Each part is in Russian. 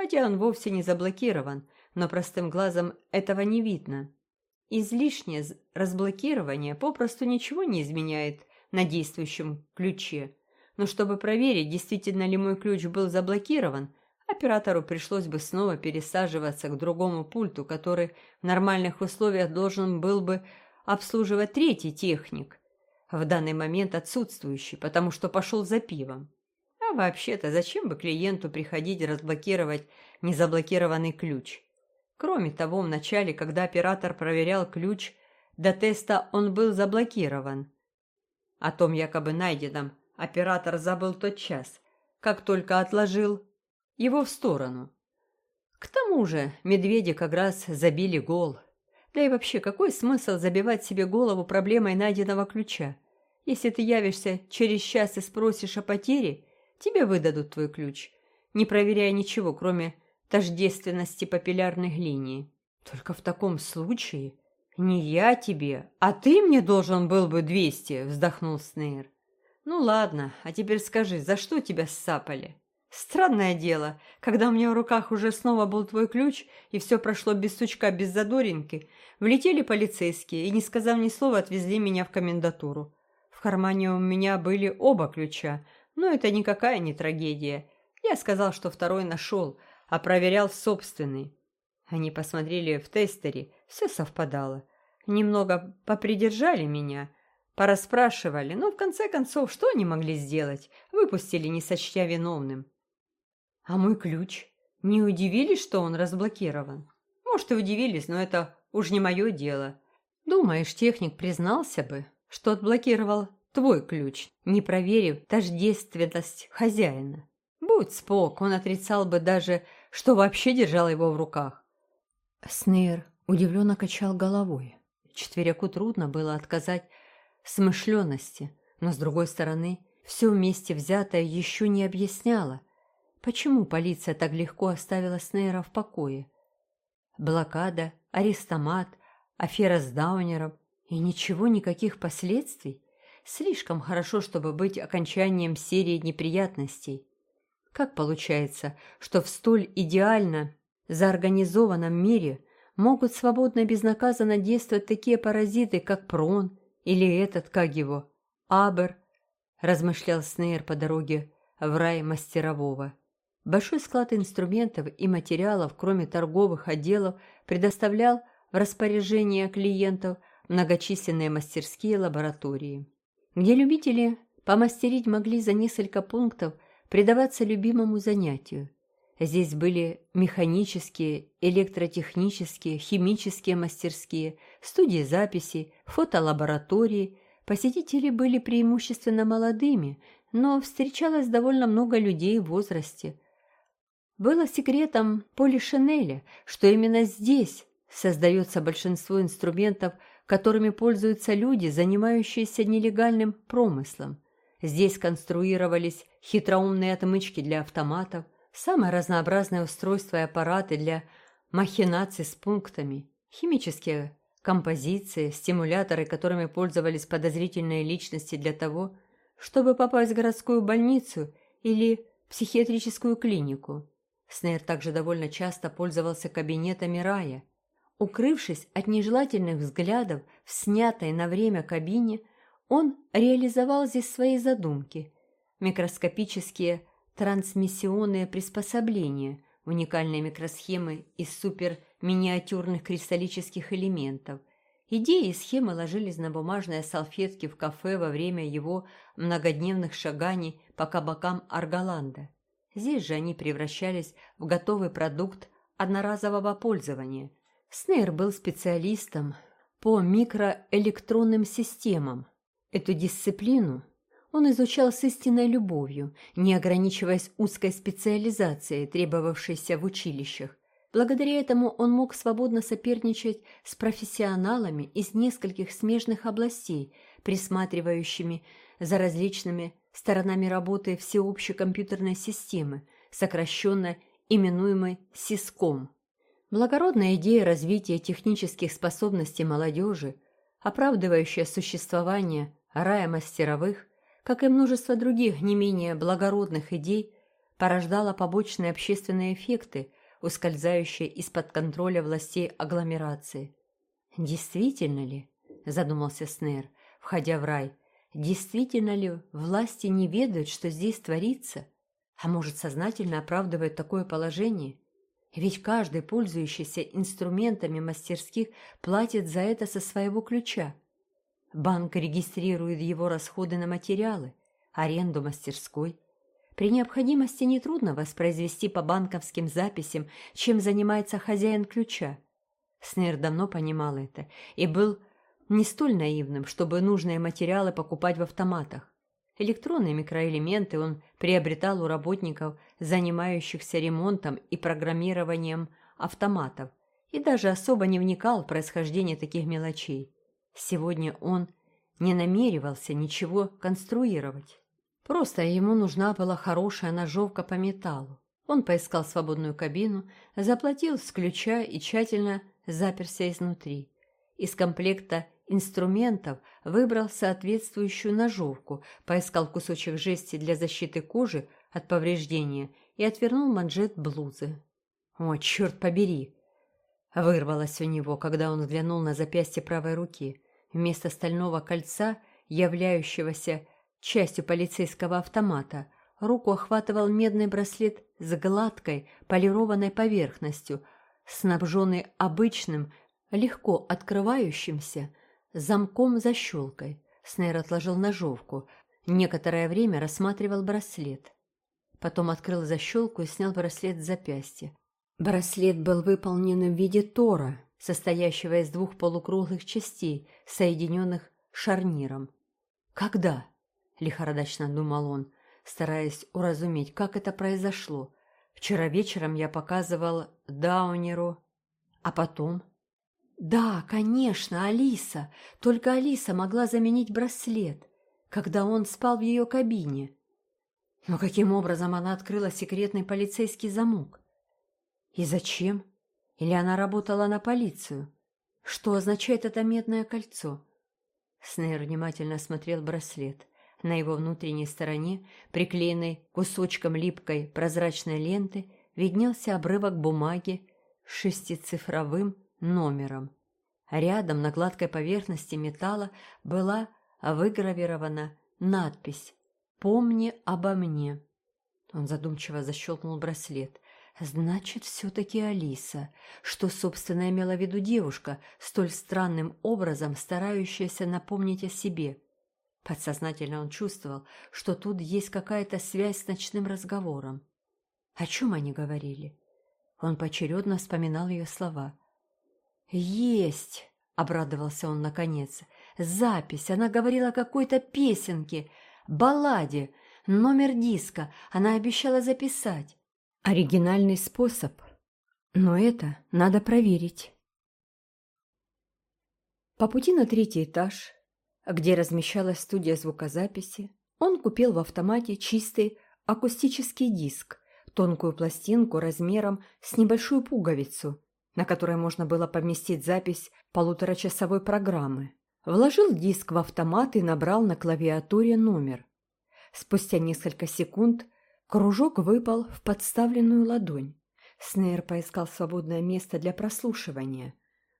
хотя он вовсе не заблокирован, но простым глазом этого не видно. Излишнее разблокирование попросту ничего не изменяет на действующем ключе. Но чтобы проверить, действительно ли мой ключ был заблокирован, оператору пришлось бы снова пересаживаться к другому пульту, который в нормальных условиях должен был бы обслуживать третий техник, в данный момент отсутствующий, потому что пошел за пивом. А вообще-то, зачем бы клиенту приходить разблокировать незаблокированный ключ? Кроме того, в начале, когда оператор проверял ключ, до теста он был заблокирован. О том якобы найденном оператор забыл тот час, как только отложил его в сторону. К тому же медведи как раз забили гол. Да и вообще, какой смысл забивать себе голову проблемой найденного ключа? Если ты явишься через час и спросишь о потере, тебе выдадут твой ключ, не проверяя ничего, кроме тождественности папиллярных линий. Только в таком случае не я тебе, а ты мне должен был бы двести, вздохнул Снейр. Ну ладно, а теперь скажи, за что тебя ссапали? Странное дело, когда у меня в руках уже снова был твой ключ, и все прошло без сучка, без задоринки, влетели полицейские и, не сказав ни слова, отвезли меня в комендатуру. В кармане у меня были оба ключа, но это никакая не трагедия. Я сказал, что второй нашел, а проверял собственный. Они посмотрели в тестере, все совпадало. Немного попридержали меня, порасспрашивали, но в конце концов что они могли сделать? Выпустили, не сочтя виновным. А мой ключ? Не удивились, что он разблокирован? Может, и удивились, но это уж не мое дело. Думаешь, техник признался бы, что отблокировал твой ключ, не проверив тождественность хозяина? Будь спок, он отрицал бы даже, что вообще держал его в руках. Снейр удивленно качал головой. Четверяку трудно было отказать смышленности, но, с другой стороны, все вместе взятое еще не объясняло, почему полиция так легко оставила Снейра в покое. Блокада, арестомат, афера с Даунером и ничего, никаких последствий. Слишком хорошо, чтобы быть окончанием серии неприятностей. Как получается, что в столь идеально заорганизованном мире могут свободно и безнаказанно действовать такие паразиты, как Прон или этот, как его, Абер, размышлял Снейр по дороге в рай мастерового. Большой склад инструментов и материалов, кроме торговых отделов, предоставлял в распоряжение клиентов многочисленные мастерские лаборатории, где любители помастерить могли за несколько пунктов – предаваться любимому занятию. Здесь были механические, электротехнические, химические мастерские, студии записи, фотолаборатории. Посетители были преимущественно молодыми, но встречалось довольно много людей в возрасте. Было секретом Поли Шинеля, что именно здесь создается большинство инструментов, которыми пользуются люди, занимающиеся нелегальным промыслом. Здесь конструировались хитроумные отмычки для автоматов, самые разнообразные устройства и аппараты для махинаций с пунктами, химические композиции, стимуляторы, которыми пользовались подозрительные личности для того, чтобы попасть в городскую больницу или психиатрическую клинику. Снейр также довольно часто пользовался кабинетами рая. Укрывшись от нежелательных взглядов в снятой на время кабине, он реализовал здесь свои задумки. Микроскопические трансмиссионные приспособления, уникальные микросхемы из суперминиатюрных кристаллических элементов. Идеи и схемы ложились на бумажные салфетки в кафе во время его многодневных шаганий по кабакам Арголанда. Здесь же они превращались в готовый продукт одноразового пользования. Снейр был специалистом по микроэлектронным системам, Эту дисциплину он изучал с истинной любовью, не ограничиваясь узкой специализацией, требовавшейся в училищах. Благодаря этому он мог свободно соперничать с профессионалами из нескольких смежных областей, присматривающими за различными сторонами работы всеобщей компьютерной системы, сокращенно именуемой СИСКОМ. Благородная идея развития технических способностей молодежи, оправдывающая существование рая мастеровых, как и множество других не менее благородных идей, порождала побочные общественные эффекты, ускользающие из-под контроля властей агломерации. «Действительно ли?» – задумался Снейр, входя в рай. «Действительно ли власти не ведают, что здесь творится? А может, сознательно оправдывают такое положение? Ведь каждый, пользующийся инструментами мастерских, платит за это со своего ключа. Банк регистрирует его расходы на материалы, аренду мастерской. При необходимости нетрудно воспроизвести по банковским записям, чем занимается хозяин ключа. Снейр давно понимал это и был не столь наивным, чтобы нужные материалы покупать в автоматах. Электронные микроэлементы он приобретал у работников, занимающихся ремонтом и программированием автоматов, и даже особо не вникал в происхождение таких мелочей. Сегодня он не намеревался ничего конструировать. Просто ему нужна была хорошая ножовка по металлу. Он поискал свободную кабину, заплатил с ключа и тщательно заперся изнутри. Из комплекта инструментов выбрал соответствующую ножовку, поискал кусочек жести для защиты кожи от повреждения и отвернул манжет блузы. «О, черт побери!» Вырвалось у него, когда он взглянул на запястье правой руки. Вместо стального кольца, являющегося частью полицейского автомата, руку охватывал медный браслет с гладкой, полированной поверхностью, снабженный обычным, легко открывающимся замком-защелкой. Снейр отложил ножовку, некоторое время рассматривал браслет. Потом открыл защелку и снял браслет с запястья. Браслет был выполнен в виде тора, состоящего из двух полукруглых частей, соединенных шарниром. «Когда?» — лихорадочно думал он, стараясь уразуметь, как это произошло. «Вчера вечером я показывал Даунеру, а потом...» «Да, конечно, Алиса. Только Алиса могла заменить браслет, когда он спал в ее кабине. Но каким образом она открыла секретный полицейский замок? И зачем? Или она работала на полицию? Что означает это медное кольцо? Снейр внимательно осмотрел браслет. На его внутренней стороне, приклеенной кусочком липкой прозрачной ленты, виднелся обрывок бумаги с шестицифровым номером. Рядом на гладкой поверхности металла была выгравирована надпись «Помни обо мне». Он задумчиво защелкнул браслет. Значит, все-таки Алиса, что, собственно, имела в виду девушка, столь странным образом старающаяся напомнить о себе. Подсознательно он чувствовал, что тут есть какая-то связь с ночным разговором. О чем они говорили? Он поочередно вспоминал ее слова. «Есть!» — обрадовался он наконец. «Запись! Она говорила о какой-то песенке, балладе, номер диска. Она обещала записать. Оригинальный способ. Но это надо проверить. По пути на третий этаж, где размещалась студия звукозаписи, он купил в автомате чистый акустический диск, тонкую пластинку размером с небольшую пуговицу, на которой можно было поместить запись полуторачасовой программы. Вложил диск в автомат и набрал на клавиатуре номер. Спустя несколько секунд Кружок выпал в подставленную ладонь. Снейр поискал свободное место для прослушивания,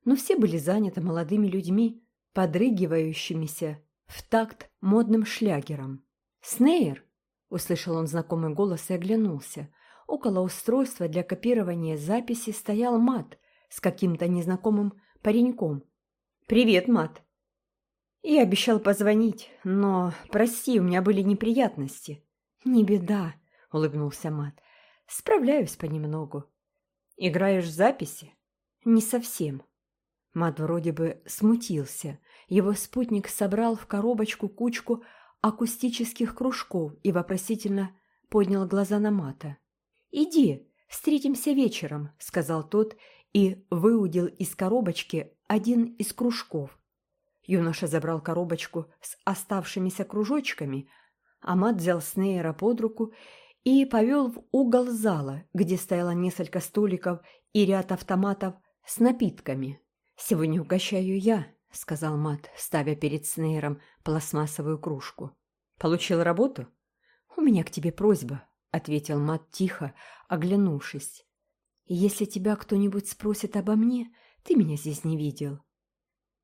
но все были заняты молодыми людьми, подрыгивающимися в такт модным шлягером. «Снейр!» – услышал он знакомый голос и оглянулся. Около устройства для копирования записи стоял Мат с каким-то незнакомым пареньком. «Привет, Мат!» «Я обещал позвонить, но, прости, у меня были неприятности». «Не беда», — улыбнулся Мат. «Справляюсь понемногу». «Играешь в записи?» «Не совсем». Мат вроде бы смутился. Его спутник собрал в коробочку кучку акустических кружков и вопросительно поднял глаза на Мата. «Иди, встретимся вечером», — сказал тот и выудил из коробочки один из кружков. Юноша забрал коробочку с оставшимися кружочками, а Мат взял Снейра под руку и повел в угол зала, где стояло несколько столиков и ряд автоматов с напитками. «Сегодня угощаю я», — сказал Мат, ставя перед Снейром пластмассовую кружку. «Получил работу?» «У меня к тебе просьба», — ответил Мат тихо, оглянувшись. «Если тебя кто-нибудь спросит обо мне, ты меня здесь не видел».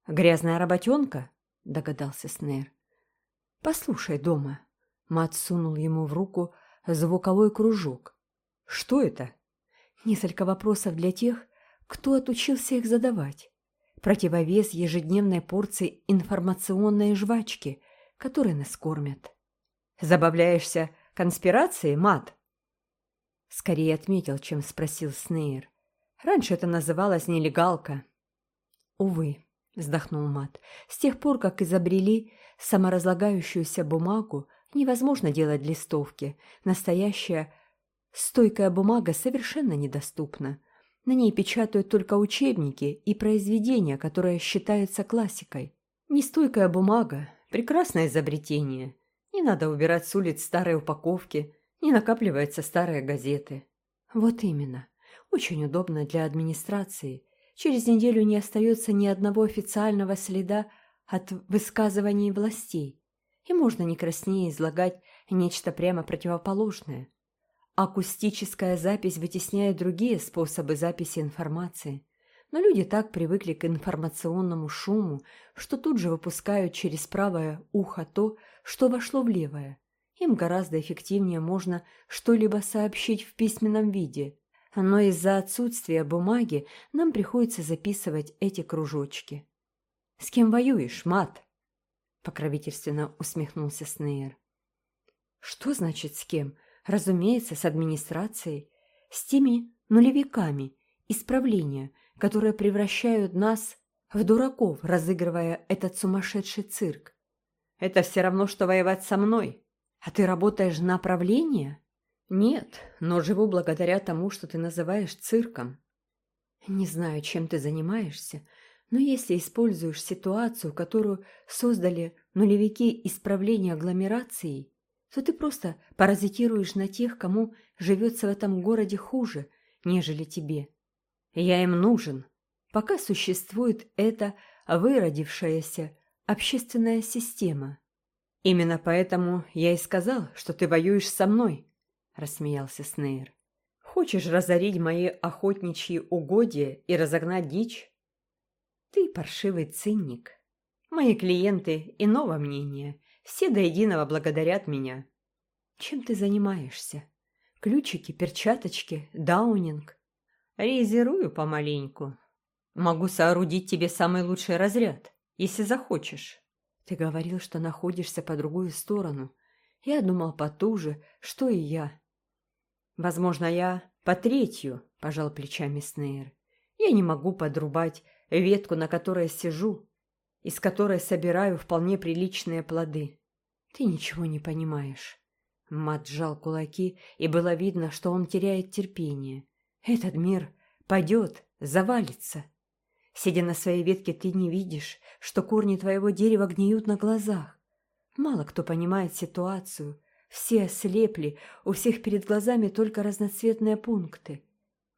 «Грязная работенка?» — догадался Снейр. «Послушай дома». Мат сунул ему в руку звуковой кружок. «Что это?» «Несколько вопросов для тех, кто отучился их задавать. Противовес ежедневной порции информационной жвачки, которой нас кормят». «Забавляешься конспирации, Мат?» Скорее отметил, чем спросил Снейр. Раньше это называлось нелегалка. Увы, вздохнул Мат, с тех пор, как изобрели саморазлагающуюся бумагу, невозможно делать листовки. Настоящая стойкая бумага совершенно недоступна. На ней печатают только учебники и произведения, которые считаются классикой. Нестойкая бумага – прекрасное изобретение. Не надо убирать с улиц старые упаковки, не накапливаются старые газеты. Вот именно. Очень удобно для администрации. Через неделю не остается ни одного официального следа от высказываний властей. И можно не краснее излагать нечто прямо противоположное. Акустическая запись вытесняет другие способы записи информации. Но люди так привыкли к информационному шуму, что тут же выпускают через правое ухо то, что вошло в левое. Им гораздо эффективнее можно что-либо сообщить в письменном виде, но из-за отсутствия бумаги нам приходится записывать эти кружочки. «С кем воюешь, мат?» — покровительственно усмехнулся Снейр. «Что значит «с кем»? Разумеется, с администрацией, с теми нулевиками, исправления, которые превращают нас в дураков, разыгрывая этот сумасшедший цирк. Это все равно, что воевать со мной. А ты работаешь на правление? Нет, но живу благодаря тому, что ты называешь цирком. Не знаю, чем ты занимаешься, но если используешь ситуацию, которую создали нулевики исправления агломерации, то ты просто паразитируешь на тех, кому живется в этом городе хуже, нежели тебе. Я им нужен, пока существует эта выродившаяся общественная система. Именно поэтому я и сказал, что ты воюешь со мной, рассмеялся Снейр. Хочешь разорить мои охотничьи угодья и разогнать дичь? Ты паршивый цинник. Мои клиенты иного мнения, все до единого благодарят меня. Чем ты занимаешься? Ключики, перчаточки, даунинг? Резервую помаленьку. Могу соорудить тебе самый лучший разряд если захочешь. Ты говорил, что находишься по другую сторону. Я думал потуже, что и я. Возможно, я по третью, пожал плечами Снейр. Я не могу подрубать ветку, на которой сижу, из которой собираю вполне приличные плоды. Ты ничего не понимаешь. Мат сжал кулаки, и было видно, что он теряет терпение. Этот мир падет, завалится. Сидя на своей ветке, ты не видишь, что корни твоего дерева гниют на глазах. Мало кто понимает ситуацию. Все ослепли, у всех перед глазами только разноцветные пункты.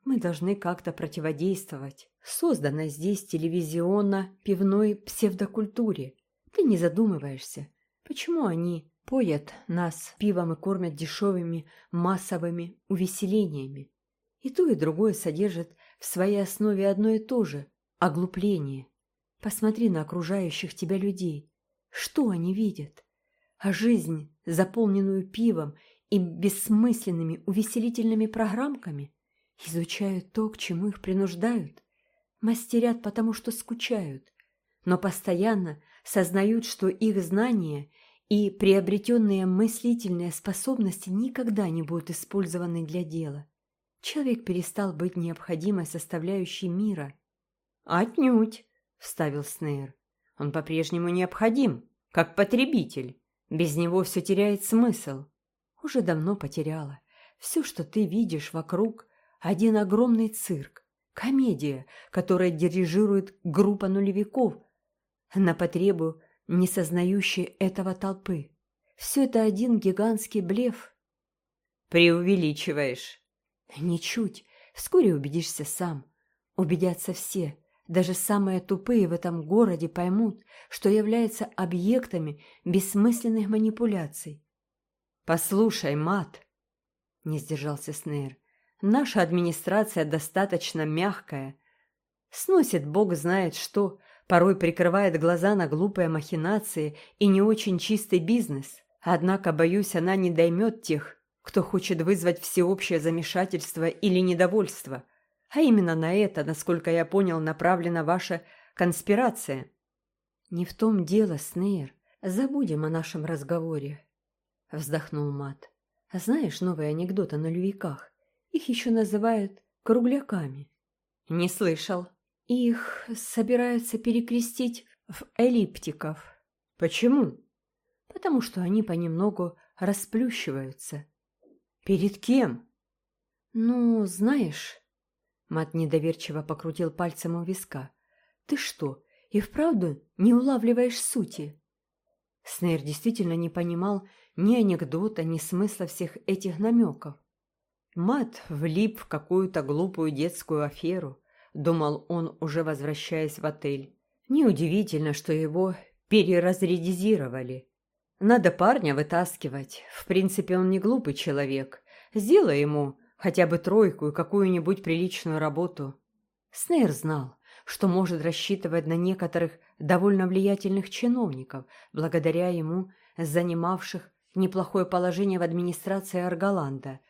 Мы должны как-то противодействовать созданной здесь телевизионно-пивной псевдокультуре. Ты не задумываешься, почему они поят нас пивом и кормят дешевыми массовыми увеселениями. И то, и другое содержит в своей основе одно и то же – Оглупление. Посмотри на окружающих тебя людей. Что они видят? А жизнь, заполненную пивом и бессмысленными увеселительными программками, изучают то, к чему их принуждают. Мастерят, потому что скучают, но постоянно сознают, что их знания и приобретенные мыслительные способности никогда не будут использованы для дела. Человек перестал быть необходимой составляющей мира – «Отнюдь», — вставил Снейр. «Он по-прежнему необходим, как потребитель. Без него все теряет смысл». «Уже давно потеряла. Все, что ты видишь вокруг, один огромный цирк, комедия, которая дирижирует группа нулевиков на потребу не сознающей этого толпы. Все это один гигантский блеф». «Преувеличиваешь». «Ничуть. Вскоре убедишься сам. Убедятся все». Даже самые тупые в этом городе поймут, что являются объектами бессмысленных манипуляций. «Послушай, мат!» не сдержался Снейр. «Наша администрация достаточно мягкая. Сносит бог знает что, порой прикрывает глаза на глупые махинации и не очень чистый бизнес. Однако, боюсь, она не доймет тех, кто хочет вызвать всеобщее замешательство или недовольство. А именно на это, насколько я понял, направлена ваша конспирация. Не в том дело, Снейр. Забудем о нашем разговоре. Вздохнул Мат. Знаешь новый анекдот о нулевиках? Их еще называют кругляками. Не слышал. Их собираются перекрестить в эллиптиков. Почему? Потому что они понемногу расплющиваются. Перед кем? Ну, знаешь... Мат недоверчиво покрутил пальцем у виска. Ты что, и вправду не улавливаешь сути? Снейр действительно не понимал ни анекдота, ни смысла всех этих намеков. Мат влип в какую-то глупую детскую аферу, думал он, уже возвращаясь в отель. Неудивительно, что его переразредизировали. Надо парня вытаскивать. В принципе, он не глупый человек. Сделай ему хотя бы тройку и какую-нибудь приличную работу. Снейр знал, что может рассчитывать на некоторых довольно влиятельных чиновников, благодаря ему занимавших неплохое положение в администрации Арголанда.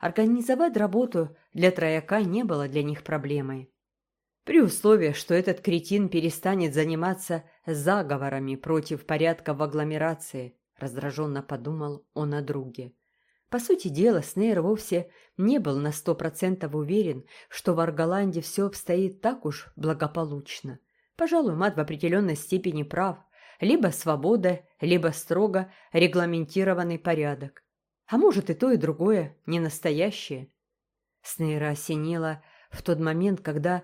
Организовать работу для трояка не было для них проблемой. При условии, что этот кретин перестанет заниматься заговорами против порядка в агломерации, раздраженно подумал он о друге. По сути дела, Снейр вовсе не был на сто процентов уверен, что в Арголанде все обстоит так уж благополучно. Пожалуй, мат в определенной степени прав. Либо свобода, либо строго регламентированный порядок. А может и то, и другое не настоящее. Снейра осенило в тот момент, когда,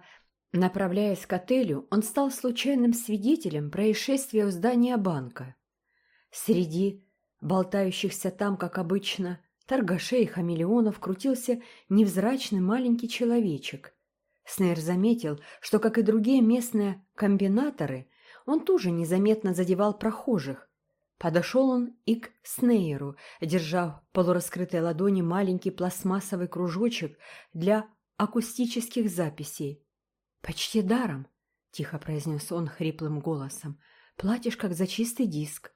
направляясь к отелю, он стал случайным свидетелем происшествия у здания банка. Среди болтающихся там, как обычно, торгашей хамелеонов крутился невзрачный маленький человечек. Снейр заметил, что, как и другие местные комбинаторы, он тоже незаметно задевал прохожих. Подошел он и к Снейру, держа в полураскрытой ладони маленький пластмассовый кружочек для акустических записей. «Почти даром», — тихо произнес он хриплым голосом, — «платишь как за чистый диск».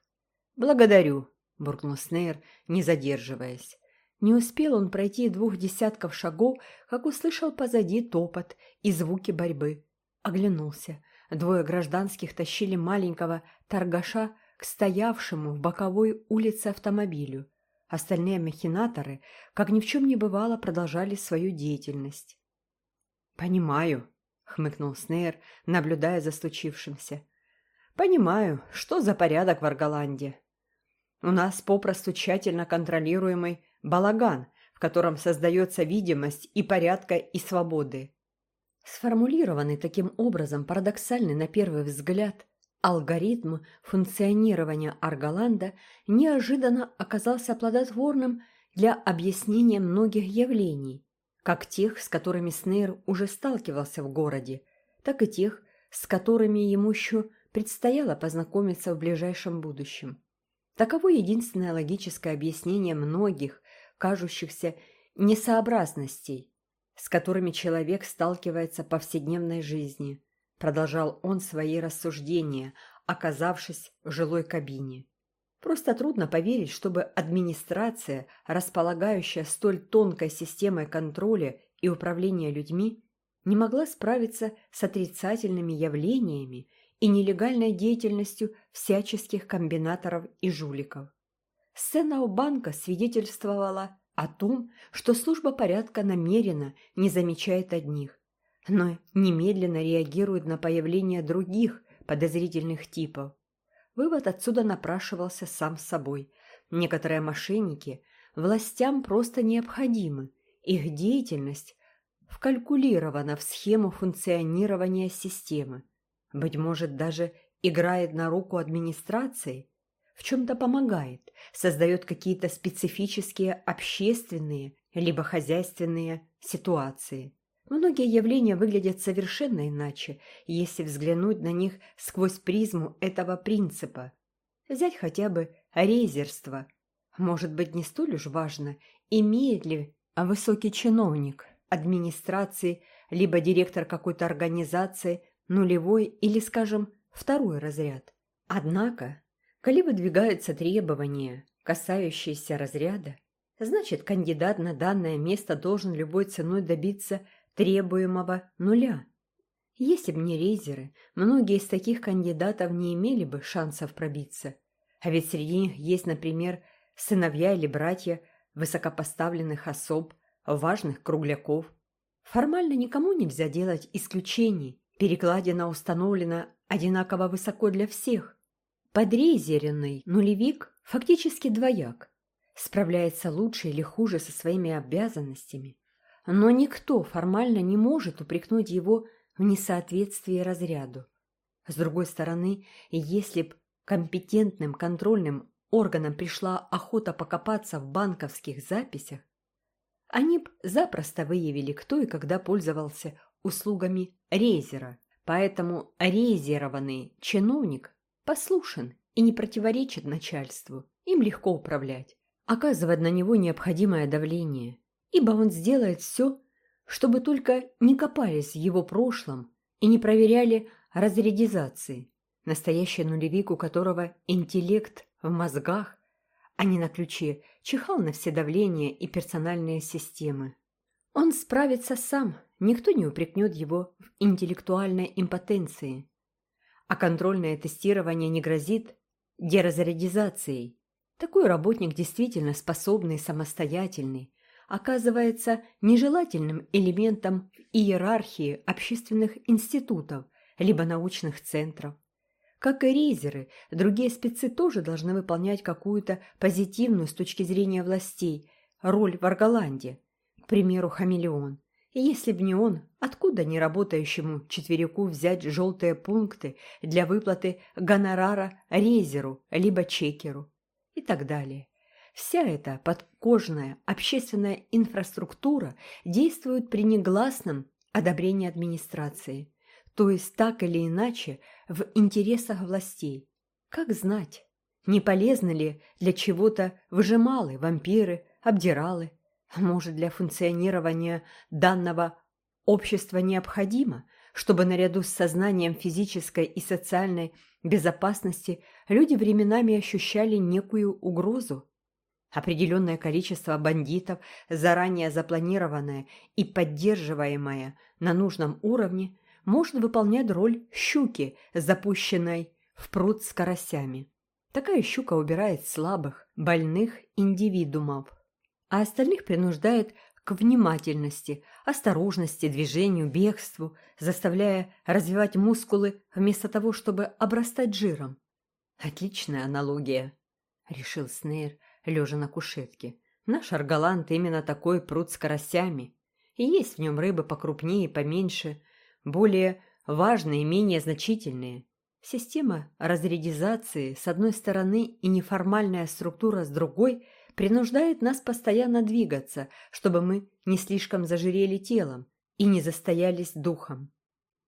«Благодарю», — буркнул Снейр, не задерживаясь. Не успел он пройти двух десятков шагов, как услышал позади топот и звуки борьбы. Оглянулся. Двое гражданских тащили маленького торгаша к стоявшему в боковой улице автомобилю. Остальные махинаторы, как ни в чем не бывало, продолжали свою деятельность. «Понимаю», — хмыкнул Снейр, наблюдая за случившимся. «Понимаю, что за порядок в Арголанде. У нас попросту тщательно контролируемый балаган, в котором создается видимость и порядка, и свободы. Сформулированный таким образом парадоксальный на первый взгляд алгоритм функционирования Арголанда неожиданно оказался плодотворным для объяснения многих явлений, как тех, с которыми Снейр уже сталкивался в городе, так и тех, с которыми ему еще предстояло познакомиться в ближайшем будущем. Таково единственное логическое объяснение многих, кажущихся несообразностей, с которыми человек сталкивается в повседневной жизни, продолжал он свои рассуждения, оказавшись в жилой кабине. Просто трудно поверить, чтобы администрация, располагающая столь тонкой системой контроля и управления людьми, не могла справиться с отрицательными явлениями и нелегальной деятельностью всяческих комбинаторов и жуликов. Сцена у банка свидетельствовала о том, что служба порядка намеренно не замечает одних, но немедленно реагирует на появление других подозрительных типов. Вывод отсюда напрашивался сам собой. Некоторые мошенники властям просто необходимы, их деятельность вкалькулирована в схему функционирования системы быть может, даже играет на руку администрации, в чем-то помогает, создает какие-то специфические общественные либо хозяйственные ситуации. Многие явления выглядят совершенно иначе, если взглянуть на них сквозь призму этого принципа. Взять хотя бы резерство. Может быть, не столь уж важно, имеет ли высокий чиновник администрации, либо директор какой-то организации, нулевой или, скажем, второй разряд. Однако, коли выдвигаются требования, касающиеся разряда, значит, кандидат на данное место должен любой ценой добиться требуемого нуля. Если бы не рейзеры, многие из таких кандидатов не имели бы шансов пробиться. А ведь среди них есть, например, сыновья или братья высокопоставленных особ, важных кругляков. Формально никому нельзя делать исключений, перекладина установлена одинаково высоко для всех. Подрезеренный нулевик фактически двояк, справляется лучше или хуже со своими обязанностями, но никто формально не может упрекнуть его в несоответствии разряду. С другой стороны, если б компетентным контрольным органам пришла охота покопаться в банковских записях, они б запросто выявили, кто и когда пользовался услугами резера. Поэтому резерованный чиновник послушен и не противоречит начальству. Им легко управлять, оказывать на него необходимое давление, ибо он сделает все, чтобы только не копались в его прошлом и не проверяли разрядизации. Настоящий нулевик, у которого интеллект в мозгах, а не на ключе, чихал на все давления и персональные системы. Он справится сам, никто не упрекнет его в интеллектуальной импотенции. А контрольное тестирование не грозит деразрядизацией. Такой работник действительно способный самостоятельный, оказывается нежелательным элементом иерархии общественных институтов либо научных центров. Как и рейзеры, другие спецы тоже должны выполнять какую-то позитивную с точки зрения властей роль в Арголанде, к примеру, хамелеон. Если б не он, откуда неработающему четверику взять желтые пункты для выплаты гонорара рейзеру либо чекеру и так далее. Вся эта подкожная общественная инфраструктура действует при негласном одобрении администрации, то есть так или иначе в интересах властей. Как знать, не полезны ли для чего-то выжималы, вампиры, обдиралы, может для функционирования данного общества необходимо, чтобы наряду с сознанием физической и социальной безопасности люди временами ощущали некую угрозу. Определенное количество бандитов, заранее запланированное и поддерживаемое на нужном уровне, может выполнять роль щуки, запущенной в пруд с карасями. Такая щука убирает слабых, больных индивидуумов, а остальных принуждает к внимательности, осторожности, движению, бегству, заставляя развивать мускулы вместо того, чтобы обрастать жиром. Отличная аналогия, решил Снейр, лежа на кушетке. Наш Аргалант именно такой пруд с карасями. И есть в нем рыбы покрупнее и поменьше, более важные и менее значительные. Система разрядизации с одной стороны и неформальная структура с другой принуждает нас постоянно двигаться, чтобы мы не слишком зажирели телом и не застоялись духом.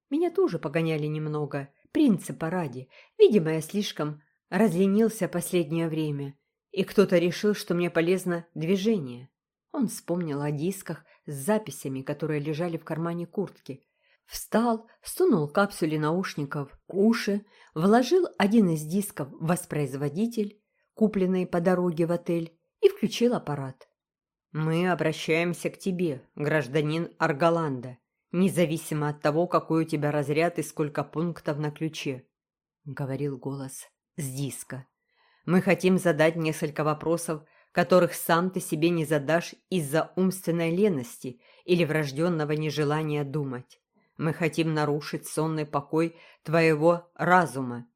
Меня тоже погоняли немного, принципа ради. Видимо, я слишком разленился последнее время, и кто-то решил, что мне полезно движение. Он вспомнил о дисках с записями, которые лежали в кармане куртки, Встал, сунул капсули наушников в уши, вложил один из дисков в воспроизводитель, купленный по дороге в отель, и включил аппарат. «Мы обращаемся к тебе, гражданин Аргаланда, независимо от того, какой у тебя разряд и сколько пунктов на ключе», — говорил голос с диска. «Мы хотим задать несколько вопросов, которых сам ты себе не задашь из-за умственной лености или врожденного нежелания думать. Мы хотим нарушить сонный покой твоего разума.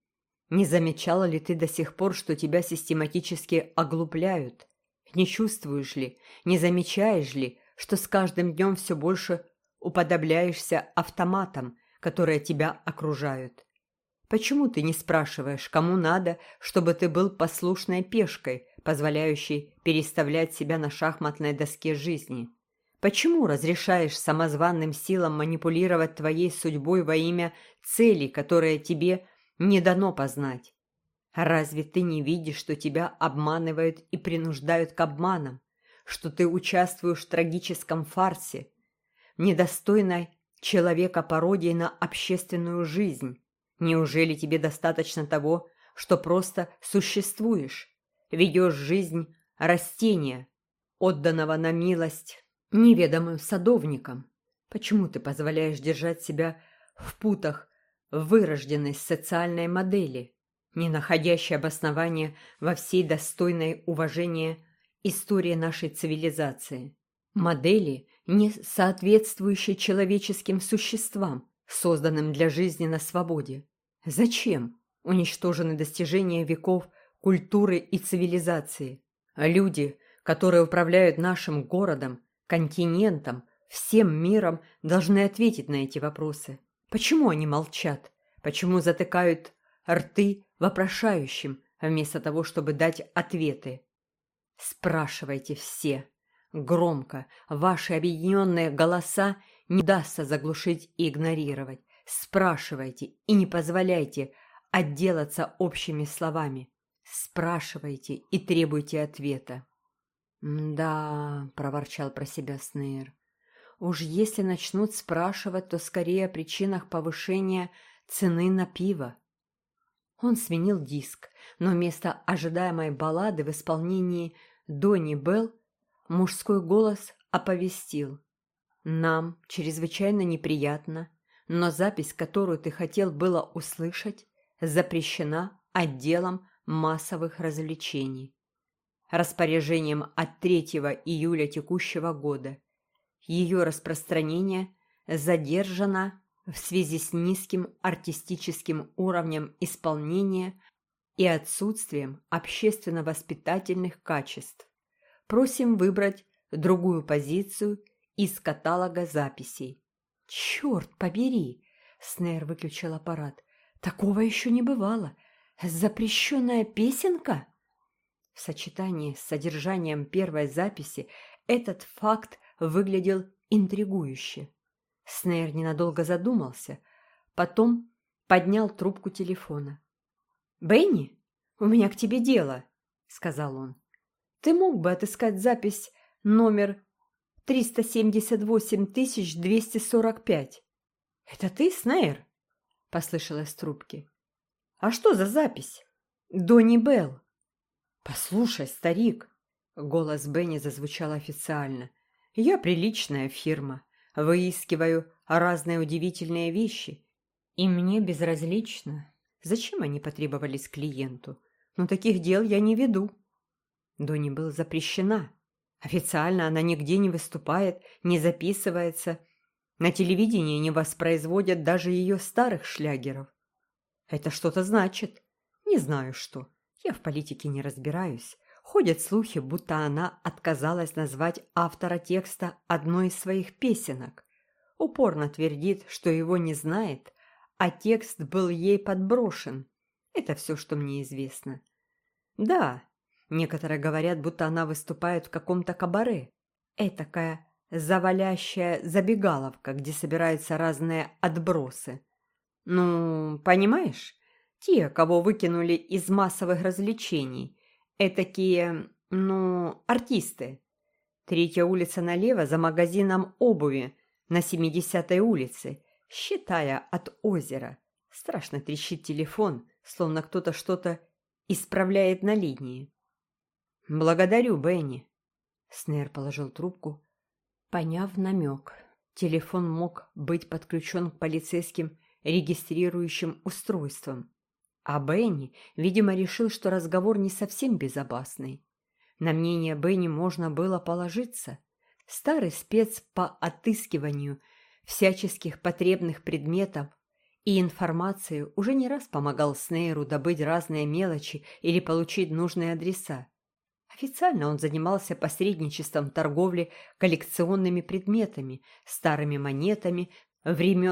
Не замечала ли ты до сих пор, что тебя систематически оглупляют? Не чувствуешь ли, не замечаешь ли, что с каждым днем все больше уподобляешься автоматам, которые тебя окружают? Почему ты не спрашиваешь, кому надо, чтобы ты был послушной пешкой, позволяющей переставлять себя на шахматной доске жизни? Почему разрешаешь самозванным силам манипулировать твоей судьбой во имя цели, которая тебе не дано познать? Разве ты не видишь, что тебя обманывают и принуждают к обманам, что ты участвуешь в трагическом фарсе, недостойной человека пародии на общественную жизнь. Неужели тебе достаточно того, что просто существуешь, ведешь жизнь растения, отданного на милость неведомым садовникам? Почему ты позволяешь держать себя в путах вырожденной социальной модели, не находящей обоснования во всей достойной уважения истории нашей цивилизации? Модели, не соответствующей человеческим существам, созданным для жизни на свободе. Зачем уничтожены достижения веков культуры и цивилизации? Люди, которые управляют нашим городом, континентом, всем миром, должны ответить на эти вопросы. Почему они молчат? Почему затыкают рты вопрошающим, вместо того, чтобы дать ответы? Спрашивайте все. Громко. Ваши объединенные голоса не дастся заглушить и игнорировать. Спрашивайте и не позволяйте отделаться общими словами. Спрашивайте и требуйте ответа. «Да», — проворчал про себя Снейр, — «уж если начнут спрашивать, то скорее о причинах повышения цены на пиво». Он сменил диск, но вместо ожидаемой баллады в исполнении Донни Белл мужской голос оповестил. «Нам чрезвычайно неприятно, но запись, которую ты хотел было услышать, запрещена отделом массовых развлечений распоряжением от 3 июля текущего года. Ее распространение задержано в связи с низким артистическим уровнем исполнения и отсутствием общественно-воспитательных качеств. Просим выбрать другую позицию из каталога записей. «Черт побери!» — Снейр выключил аппарат. «Такого еще не бывало. Запрещенная песенка?» В сочетании с содержанием первой записи этот факт выглядел интригующе. Снейр ненадолго задумался, потом поднял трубку телефона. «Бенни, у меня к тебе дело», — сказал он. «Ты мог бы отыскать запись номер 378 «Это ты, Снейр?» — послышалось в трубке. «А что за запись?» «Донни Белл». «Послушай, старик!» — голос Бенни зазвучал официально. «Я приличная фирма, выискиваю разные удивительные вещи, и мне безразлично, зачем они потребовались клиенту. Но таких дел я не веду». Донни был запрещена. Официально она нигде не выступает, не записывается. На телевидении не воспроизводят даже ее старых шлягеров. Это что-то значит. Не знаю что. Я в политике не разбираюсь. Ходят слухи, будто она отказалась назвать автора текста одной из своих песенок. Упорно твердит, что его не знает, а текст был ей подброшен. Это все, что мне известно. Да, некоторые говорят, будто она выступает в каком-то кабаре. Этакая завалящая забегаловка, где собираются разные отбросы. Ну, понимаешь, те, кого выкинули из массовых развлечений. Этакие, ну, артисты. Третья улица налево за магазином обуви на 70-й улице, считая от озера. Страшно трещит телефон, словно кто-то что-то исправляет на линии. «Благодарю, Бенни». Снейр положил трубку, поняв намек. Телефон мог быть подключен к полицейским регистрирующим устройствам. А Бенни, видимо, решил, что разговор не совсем безопасный. На мнение Бенни можно было положиться. Старый спец по отыскиванию всяческих потребных предметов и информации уже не раз помогал Снейру добыть разные мелочи или получить нужные адреса. Официально он занимался посредничеством в торговле коллекционными предметами, старыми монетами времен